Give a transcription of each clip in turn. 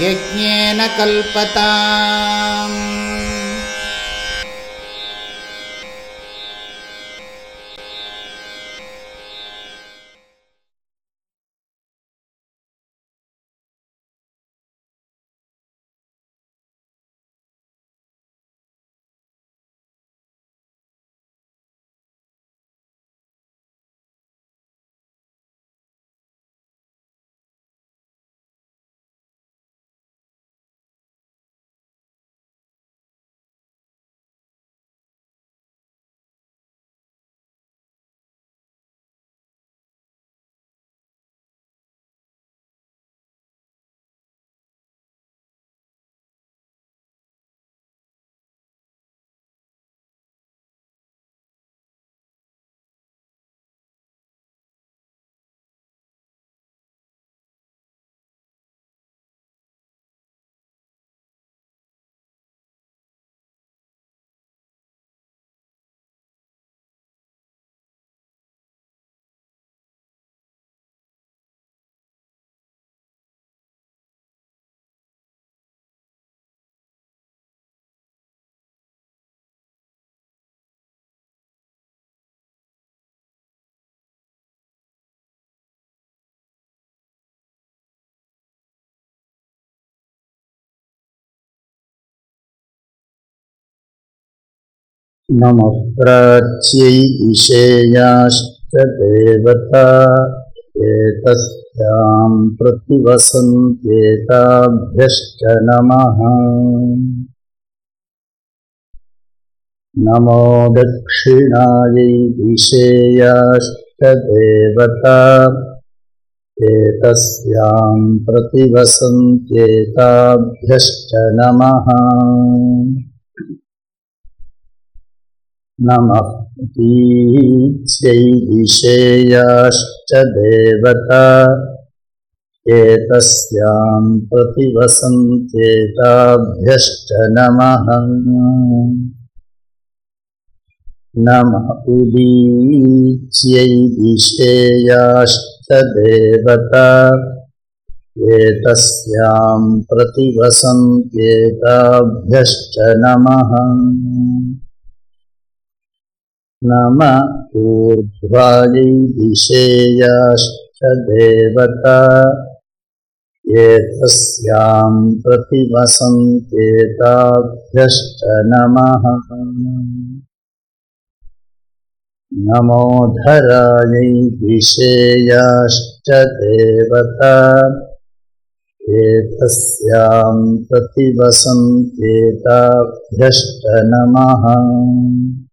यज्ञेन कल्पताम्। नमः प्राच्यै ईशेयाश्च देवता एतस्यां प्रतिवसन्त्येताभ्यश्च नमः। नमो दक्षिणायै ईशेयाश्च देवता एतस्यां प्रतिवसन्त्येताभ्यश्च नमः नमः ईत्यै विषेयाश्च देवता एतस्यां प्रतिवसन्त्येताभ्यश्च नमः। नमः विषेयाश्च देवता एतस्यां प्रतिवसन्त्येताभ्यश्च नमः नम ऊर्ध्वायै दिशेयाश्च देवता एतस्यां प्रतिवसन्त्येताभ्यश्च नमः नमः।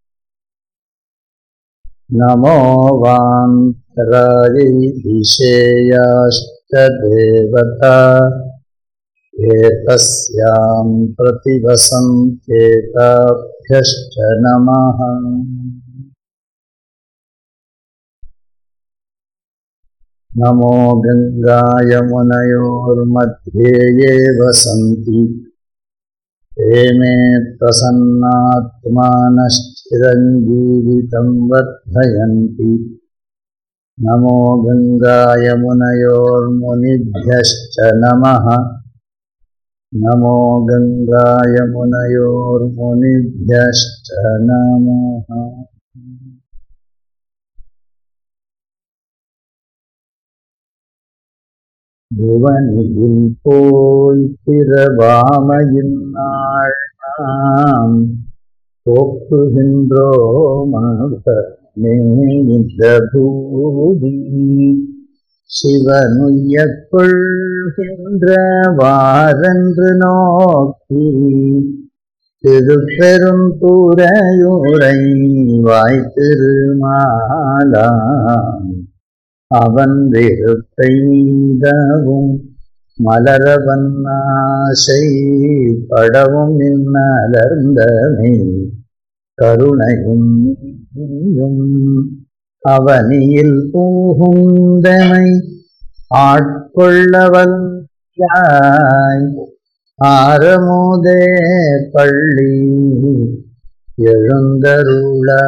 नमो वान्तरायै दिशेयाश्च देवता एतस्यां प्रतिवसन्त्येताभ्यश्च नमः। नमो गङ्गायमुनयोर्मध्ये ये वसन्ति मे प्रसन्नात्मानश्चिरञ्जीवितं वर्धयन्ति। नमो गङ्गायमुनयोर्मुनिभ्यश्च नमः। नमो गङ्गायमुनयोर्मुनिभ्यश्च नमः புவனியில் போய் பிறவாமையின் நாள் நாம் போக்குகின்றோம் இந்த பூதி. சிவனுய்ய கொள்கின்ற வாரென்று நோக்கி திருப்பெருந்துறையுரை வாய்த்திருமாலாம் அவன் வெறுப்பெய்தவும் மலரவன் ஆசை படவும் இன்னலர்ந்தனை கருணையும் நீயும் அவனியில் பூகுந்தனை ஆட்கொள்ளவல் ஆரமுதே பள்ளி எழுந்தருளாயே.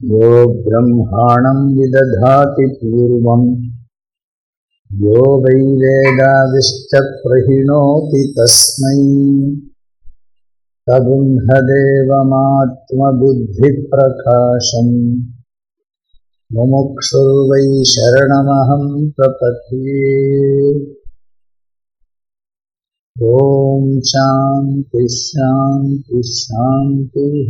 यो ब्रह्माणं विदधाति पूर्वम् यो वैवेदाविष्टप्रहिणोऽपि तस्मै तगुह्नदेवमात्मबुद्धिप्रकाशम् मुमुक्षुर्वै शरणमहं प्रपद्ये। ॐ शान्तिः शान्तिः शान्तिः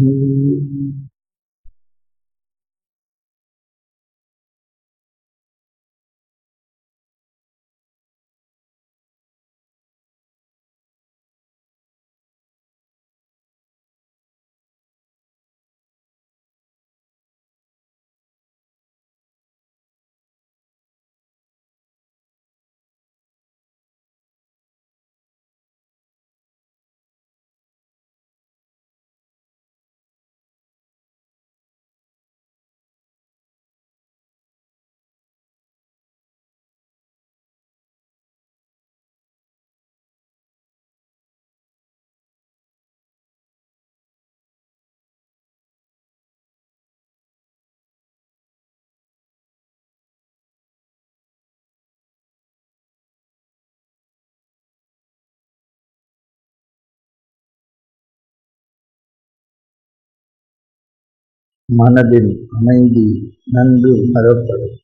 மனதில் அமைதி நன்கு மறப்படும்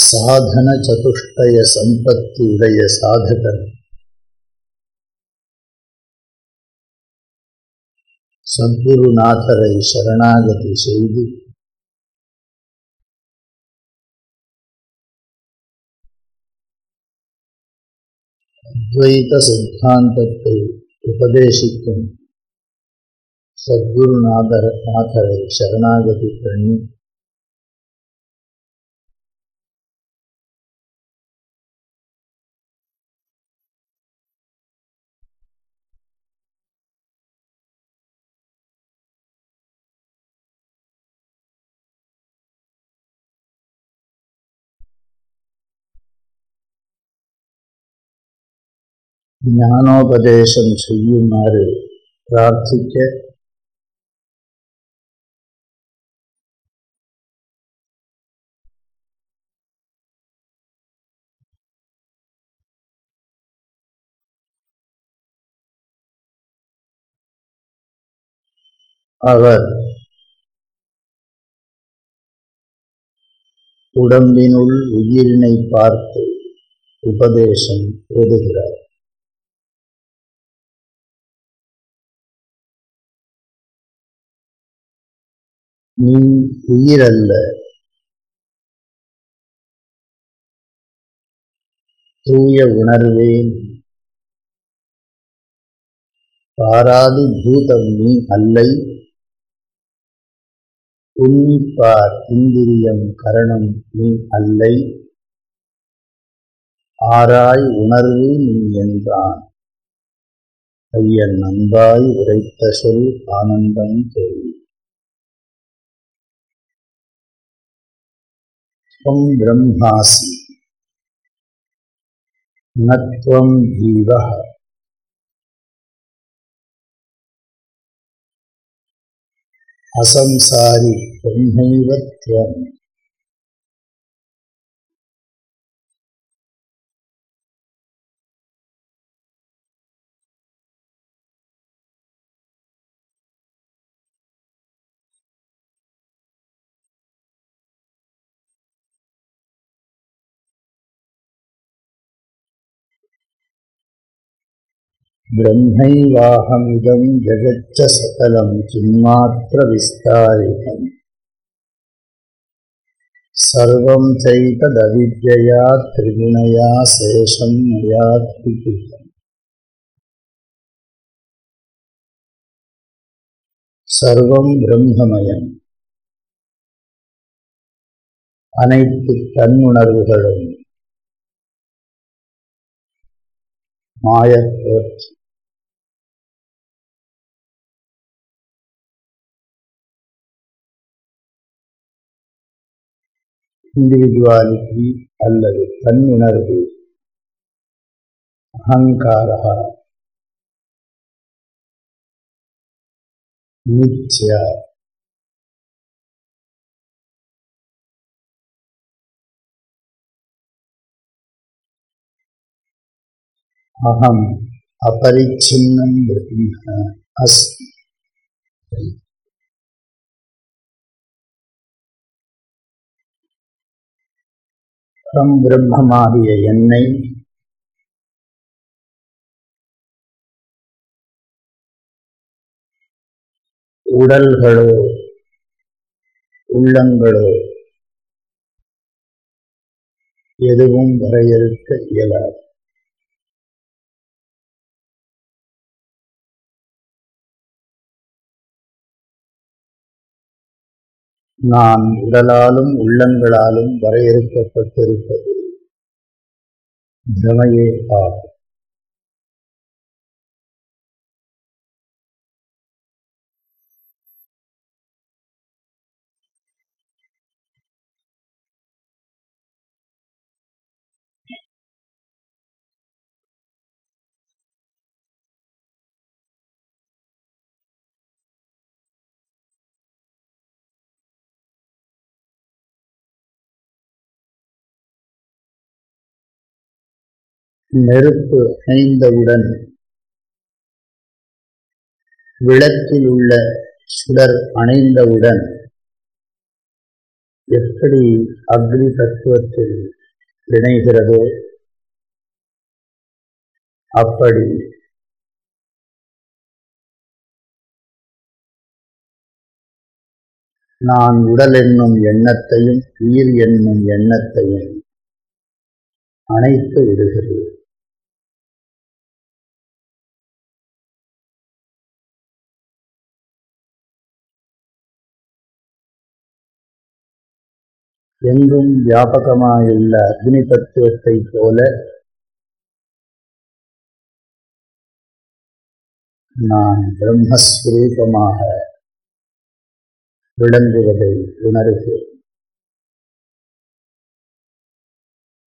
சாதன சதுஷ்டய சம்பத்தி உடைய சாதகர் சத்குருநாதரை சரணாகதி செய்து அத்வைத சித்தாந்தத்தை உபதேசிக்கும் சத்குருநாதர் நாதரை சரணாகதி பண்ணி ஞானோபதேசம் செய்யுமாறு பிரார்த்திக்க. அவர் உடம்பினுள் உயிரினை பார்த்து உபதேசம் எழுதுகிறார். நீ உயிரல்ல. தூய உணர்வே பாராதி பூதம் நீ அல்லை. உன்னிப்பார் இந்திரியம் கரணம் நீ அல்லை. ஆராய் உணர்வு நீ என்றான். ஐயன் நன்பாய் உரைத்த சொல் ஆனந்தம் கேள்வி त्वं ब्रह्मासि न त्वं जीवः असंसारि ब्रह्मैव त्वम् ब्रह्मैवाहमिदं जगच्च सकलं चिन्मात्रविस्तारितम् सर्वं चैतदविद्यया त्रिगुणया शेषं मया त्रिकृतम् சர்வம் பிரம்மமயம் அனைத்து தன்னுணர்வுகளும் மாயத்தோற்றம் இண்டிவிஜுவாலிட்டி அல்லது தன்னுணர்வு அகங்காரா நித்ய அகம் अपरिच्छिन्नं ब्रह्म अस्मि அகம் பிரம்மமாகிய என்னை உடல்களோ உள்ளங்களோ எதுவும் வரையறுக்க இயலாது. நான் உடலாலும் உள்ளங்களாலும் வரையறுக்கப்பட்டிருப்பது. பிரமையே ஆகும் நெருப்பு அணைந்தவுடன் விளக்கில் உள்ள சுடர் அணைந்தவுடன். எப்படி அக்னி தத்துவத்தில் இணைகிறதோ அப்படி. நான் உடல் என்னும் எண்ணத்தையும் உயிர் என்னும் எண்ணத்தையும் அணைத்து விடுகிறது. எங்கும் வியாபகமாயுள்ள அக்னி தத்துவத்தை போல நான் பிரம்மஸ்வரூபமாக விளங்குவதை உணர்கிறேன்.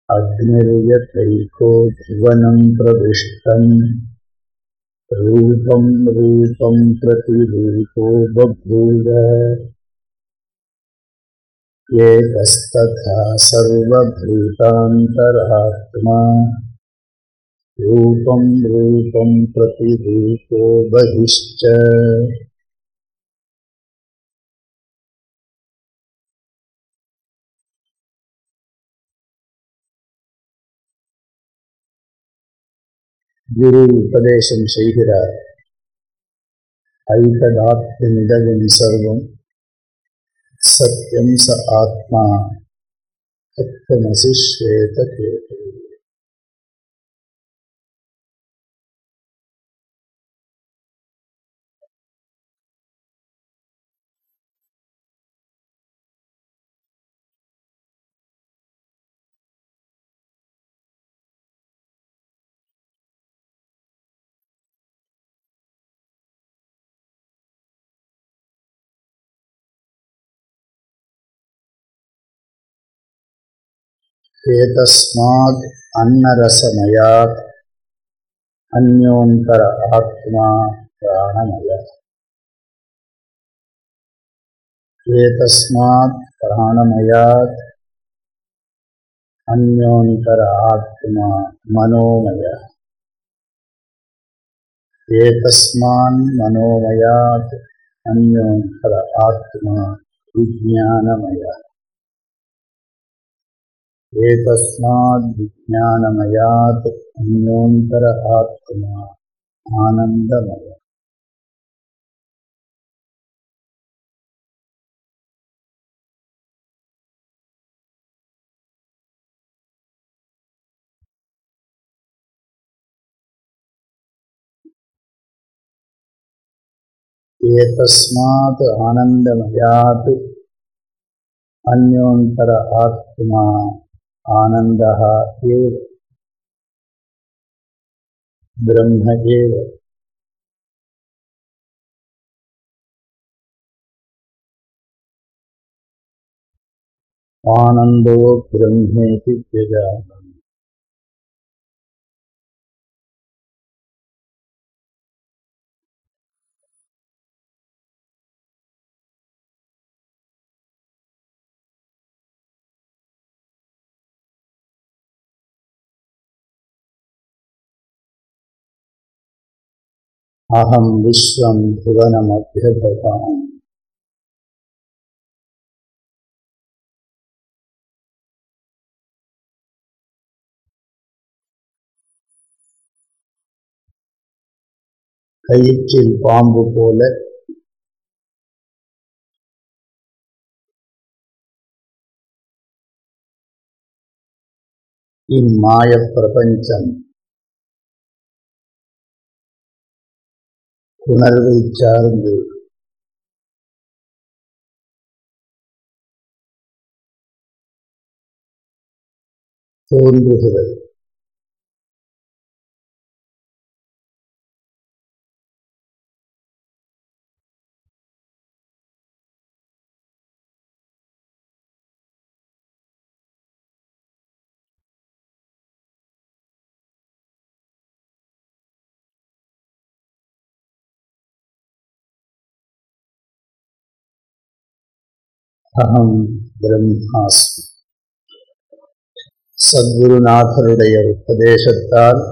அக்னிரியத்தைகோ புவனம் பிரவிஷ்டம் ரூபம் ரூபம் பிரதிரூபோ பபூத ये तस्तथा सर्वभूतान्तरात्मा। रूपं रूपं प्रतिरूपो बहिश्च। గురు ఉపదేశం చేయురా ఐతదాత్మ్యమిదగం సర్వం सत्यम स आत्मा। तत्वसी श्वेत एतस्माद् अन्नरसमयात् अन्योन्तर आत्मा प्राणमय एतस्मात् प्राणमयात् अन्योन्तर आत्मा मनोमय एतस्मान् मनोमयात् अन्योन्तर आत्मा विज्ञानमय एतस्माद् विज्ञानमयात् अन्योन्तर आत्मा आनन्दमय एतस्मात् आनन्दमयात् आत्मा आनन्दः एव। ब्रह्म एव। आनन्दो ब्रह्मेति त्यजामि अहं विश्वं भुवनमभ्यदधामि கயிற்றில் பாம்பு போல இம்மாயப் பிரபஞ்சம் உணர்வை சார்ந்து. தோன்றுகிறது. அகம் பிரம்மாஸ்மி. சத்குருநாதருடைய உபதேசத்தால்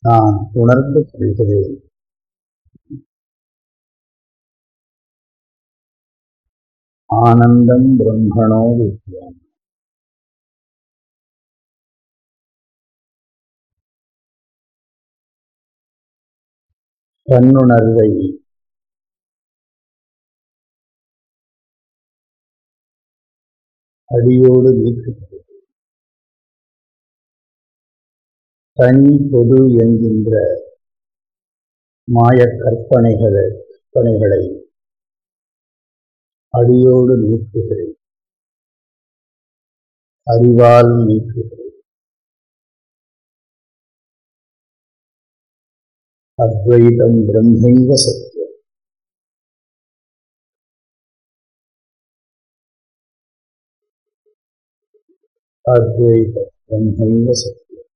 நான் உணர்ந்து கொள்கிறேன். ஆனந்தம் பிரம்மணோ வித்யான் தன்னுணர்வை அடியோடு நீக்குகிறது தனி பொது என்கின்ற மாய கற்பனைகளை கற்பனைகளை அடியோடு நீக்குகிறேன். அறிவால் நீக்குகிறேன். அத்வைதம் பிரம்மைவ சத்தியம் அத்வைத பிரம்மைவ சத்தியம்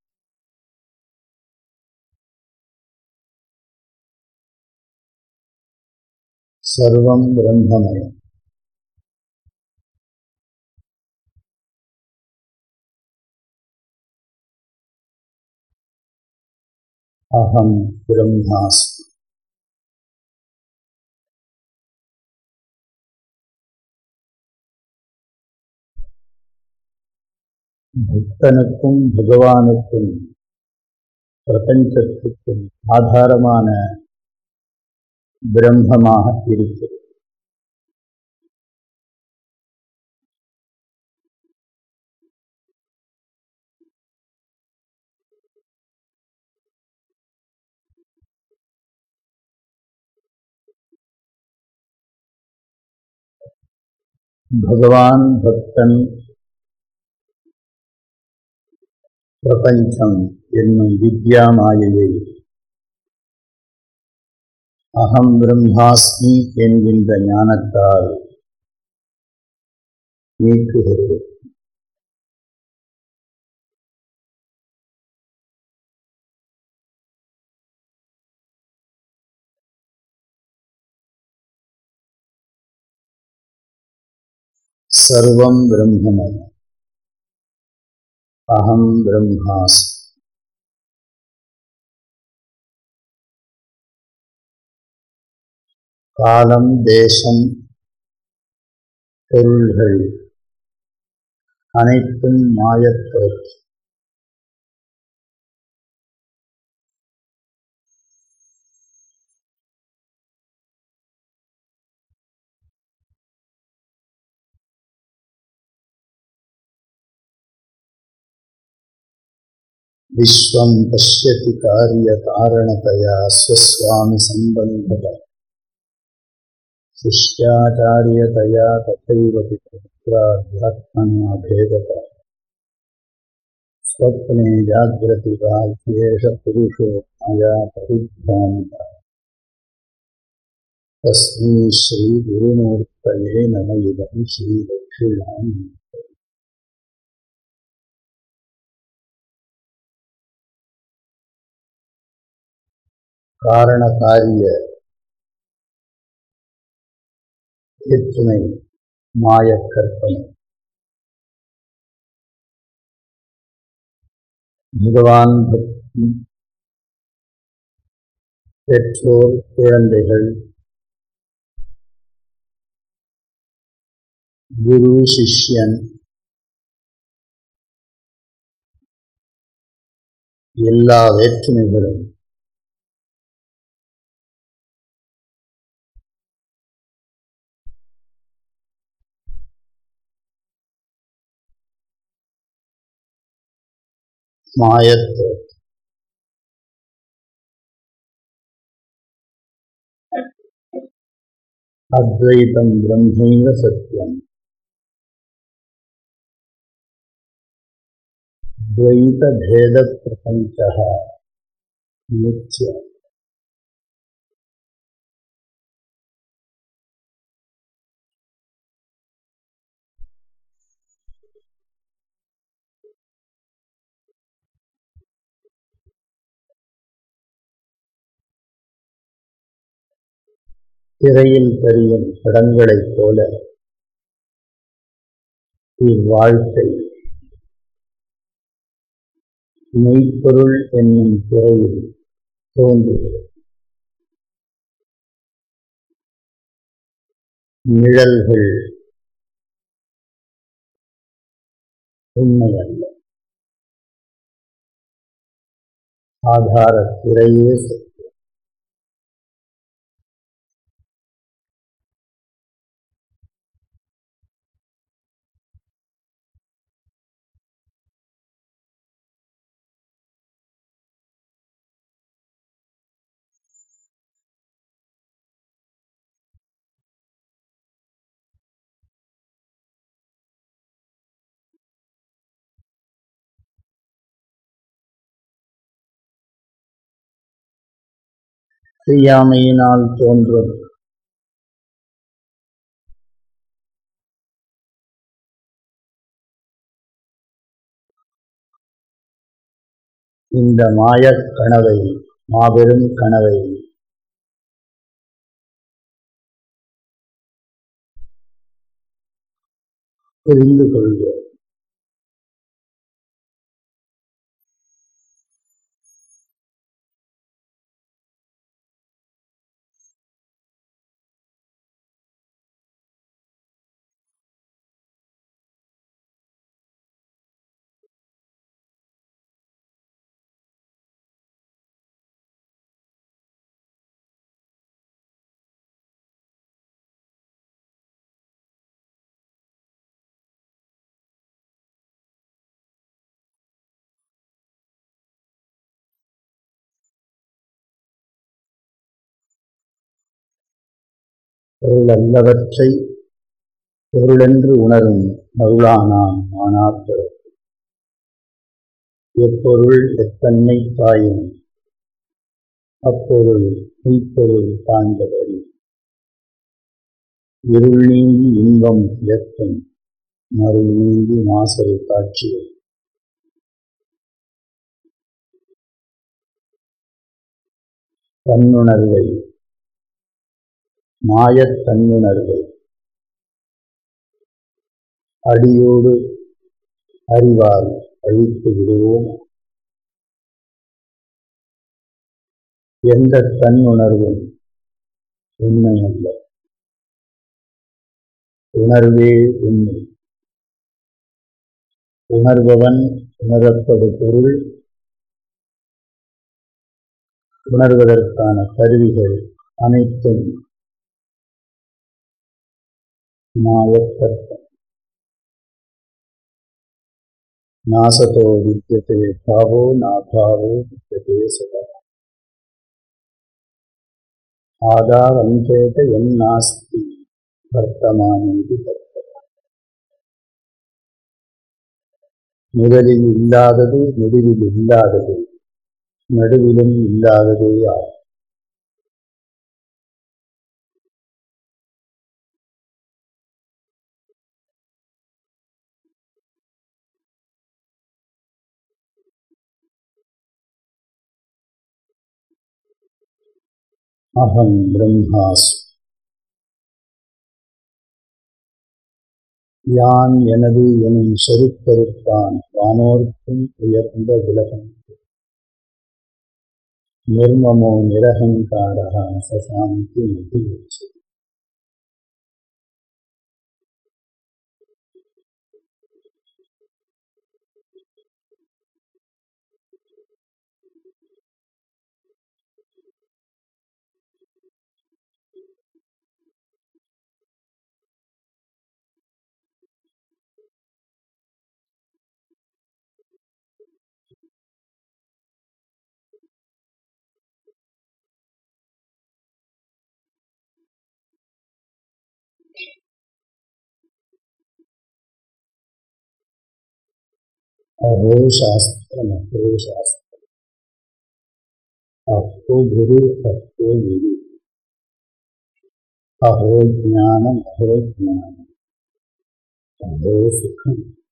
சர்வம் பிரம்மமயம் அகம் பிரம்மாஸ்மி பக்தனுக்கும் பகவானுக்கும் பிரபஞ்சத்துக்கும் ஆதாரமான பிரம்மமாக இருக்கிறது பகவான் பக்தன் பிரபஞ்சம் என்னும் வித்யா மாயையை அகம் பிரம்மாஸ்மி என்கின்ற ஞானத்தால் நீக்குகிறது. சர்வம் பிரம்மமயம். अहं ब्रह्मास्मि காலம் தேசம் பொருள்கள் அனைத்தும் மாயத்தோற்றம் विश्वं पश्यति कार्यकारणतया स्वस्वामिसम्बन्धः शिष्याचार्यतया तथैव पितृपुत्राध्यात्मना भेदता स्वप्ने जाग्रति वा ह्येष पुरुषो मया परिभ्रान्तः। तस्मै श्रीगुरुमूर्तये नम इदं श्रीदक्षिणाम्। காரண காரிய வேற்றுமை மாயக் கற்பனை பகவான் பக்தி பெற்றோர் குழந்தைகள் குரு சிஷ்யன் எல்லா வேற்றுமைகளும் स्मायत्र अद्वैतं ब्रह्मैव सत्यम्। द्वैतभेदप्रपञ्चः नित्यम् திரையில் தெரியும் படங்களைப் போல இவ்வாழ்க்கை. மெய்ப்பொருள் என்னும் திரையில் தோன்றுகிறது. நிழல்கள் உண்மையல்ல. ஆதார திரையே செய்யாமையினால் தோன்றும். இந்த மாயக் கனவை மாபெரும் கனவை. புரிந்து கொள்க. பொருள் அல்லவற்றை பொருளென்று உணரும் அருளானான் ஆனாத்தர் எப்பொருள் எத்தன்மை தாயும்? அப்பொருள் மெய்ப்பொருள் காண்பதறி இருள் நீங்கி இன்பம் இயக்கும் மறு நீங்கி மாசல் காட்சியை தன்னுணர்வை மாயத் அடியோடு அறிவால் அழித்து விடுவோம். எந்த தன் உணர்வும் உண்மையல்ல. உணர்வே உண்மை. உணர்பவன் உணரப்படு பொருள். உணர்வதற்கான கருவிகள் அனைத்தும் மாயக்கற்பம் நாசதோ வித்தியதே பாவோ நாபாவோ வித்தியதே சதா ஆதாரஞ்சேத என் நாஸ்தி வர்த்தமானது முதலில் இல்லாதது முடிவில் இல்லாதது நடுவிலும் இல்லாததே ஆகும் அகம் பிரம்மாசு யான் எனது எனும் செருக்கருத்தான் வானோர்க்கும் உயர்ந்த உலகம். நிர்மமோ நிரகங்காரः சசாந்தி நிதி अहो शास्त्र शास्त्र। अहो गुरु अहो गुरु अहो ज्ञानम अहो ज्ञान अहो सुखम।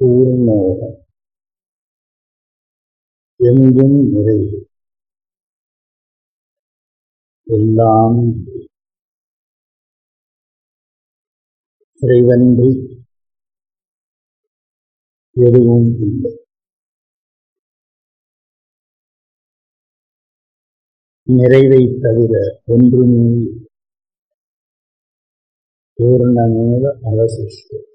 பூர்ணோகம் எங்கும் நிறைவு எல்லாம் இறைவன்றி எதுவும் இல்லை. நிறைவை தவிர ஒன்றுமே பூர்ணமேவ அவசிஷ்டம்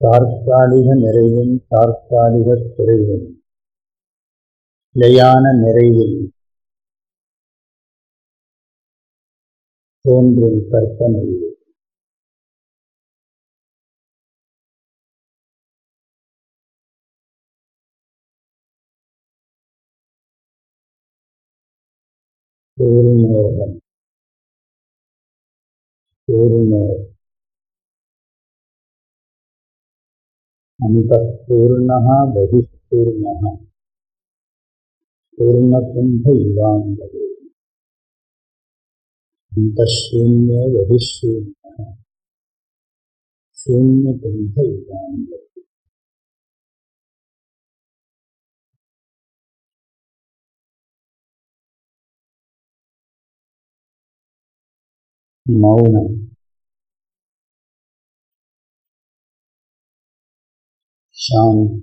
தற்காலிக நிறைவும் தற்காலிக குறைவும். நிலையான நிறைவில் தோன்றும் கற்பனை பூர்ணோகம் பூர்ணோகம் अन्तःपूर्णः बहिःपूर्णः पूर्णकुम्भयुवाङ्गवे अन्तःशून्यो बहिःशून्यः। बहिशून् मौनम्। shown